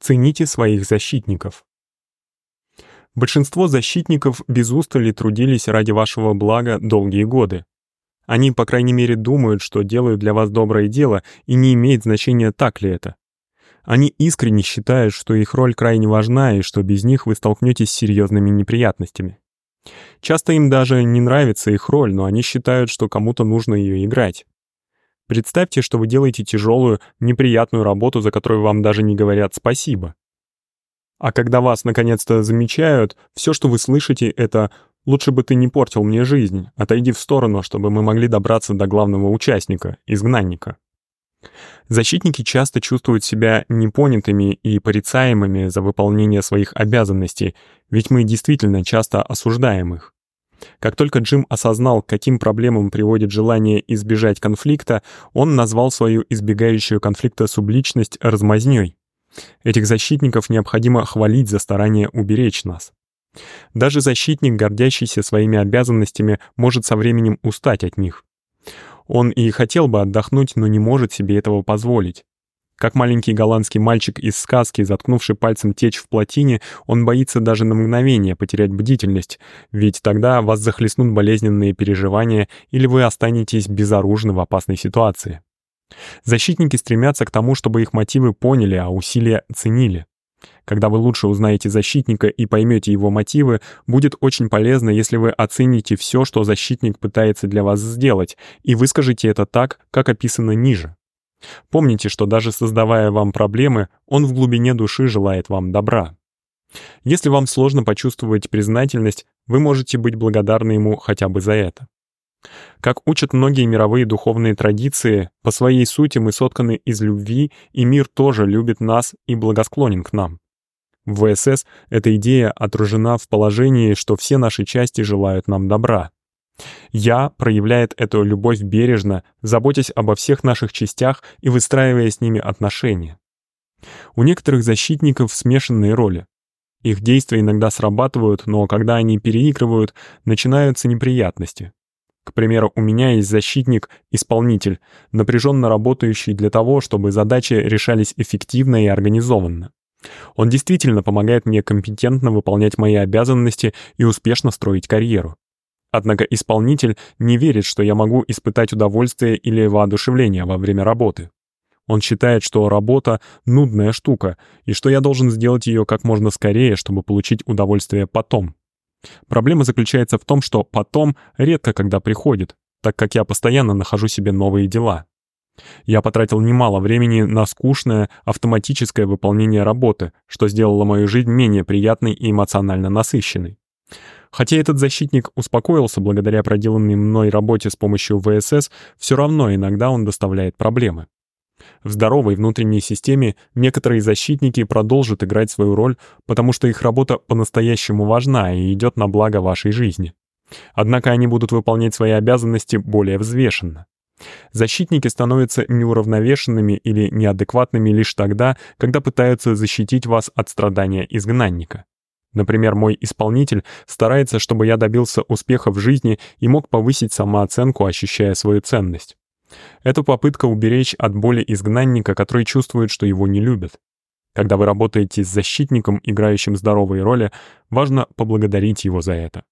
Цените своих защитников. Большинство защитников без устали трудились ради вашего блага долгие годы. Они, по крайней мере, думают, что делают для вас доброе дело, и не имеет значения, так ли это. Они искренне считают, что их роль крайне важна и что без них вы столкнетесь с серьезными неприятностями. Часто им даже не нравится их роль, но они считают, что кому-то нужно ее играть. Представьте, что вы делаете тяжелую, неприятную работу, за которую вам даже не говорят «спасибо». А когда вас наконец-то замечают, все, что вы слышите, это «лучше бы ты не портил мне жизнь, отойди в сторону, чтобы мы могли добраться до главного участника, изгнанника». Защитники часто чувствуют себя непонятыми и порицаемыми за выполнение своих обязанностей, ведь мы действительно часто осуждаем их. Как только Джим осознал, каким проблемам приводит желание избежать конфликта, он назвал свою избегающую конфликта субличность размазнёй. Этих защитников необходимо хвалить за старание уберечь нас. Даже защитник, гордящийся своими обязанностями, может со временем устать от них. Он и хотел бы отдохнуть, но не может себе этого позволить. Как маленький голландский мальчик из сказки, заткнувший пальцем течь в плотине, он боится даже на мгновение потерять бдительность, ведь тогда вас захлестнут болезненные переживания или вы останетесь безоружны в опасной ситуации. Защитники стремятся к тому, чтобы их мотивы поняли, а усилия ценили. Когда вы лучше узнаете защитника и поймете его мотивы, будет очень полезно, если вы оцените все, что защитник пытается для вас сделать, и выскажете это так, как описано ниже. Помните, что даже создавая вам проблемы, он в глубине души желает вам добра. Если вам сложно почувствовать признательность, вы можете быть благодарны ему хотя бы за это. Как учат многие мировые духовные традиции, по своей сути мы сотканы из любви, и мир тоже любит нас и благосклонен к нам. В ВСС эта идея отражена в положении, что все наши части желают нам добра. «Я» проявляет эту любовь бережно, заботясь обо всех наших частях и выстраивая с ними отношения. У некоторых защитников смешанные роли. Их действия иногда срабатывают, но когда они переигрывают, начинаются неприятности. К примеру, у меня есть защитник-исполнитель, напряженно работающий для того, чтобы задачи решались эффективно и организованно. Он действительно помогает мне компетентно выполнять мои обязанности и успешно строить карьеру. Однако исполнитель не верит, что я могу испытать удовольствие или воодушевление во время работы. Он считает, что работа — нудная штука, и что я должен сделать ее как можно скорее, чтобы получить удовольствие потом. Проблема заключается в том, что потом редко когда приходит, так как я постоянно нахожу себе новые дела. Я потратил немало времени на скучное автоматическое выполнение работы, что сделало мою жизнь менее приятной и эмоционально насыщенной. Хотя этот защитник успокоился благодаря проделанной мной работе с помощью ВСС, все равно иногда он доставляет проблемы. В здоровой внутренней системе некоторые защитники продолжат играть свою роль, потому что их работа по-настоящему важна и идет на благо вашей жизни. Однако они будут выполнять свои обязанности более взвешенно. Защитники становятся неуравновешенными или неадекватными лишь тогда, когда пытаются защитить вас от страдания изгнанника. Например, мой исполнитель старается, чтобы я добился успеха в жизни и мог повысить самооценку, ощущая свою ценность. Это попытка уберечь от боли изгнанника, который чувствует, что его не любят. Когда вы работаете с защитником, играющим здоровые роли, важно поблагодарить его за это.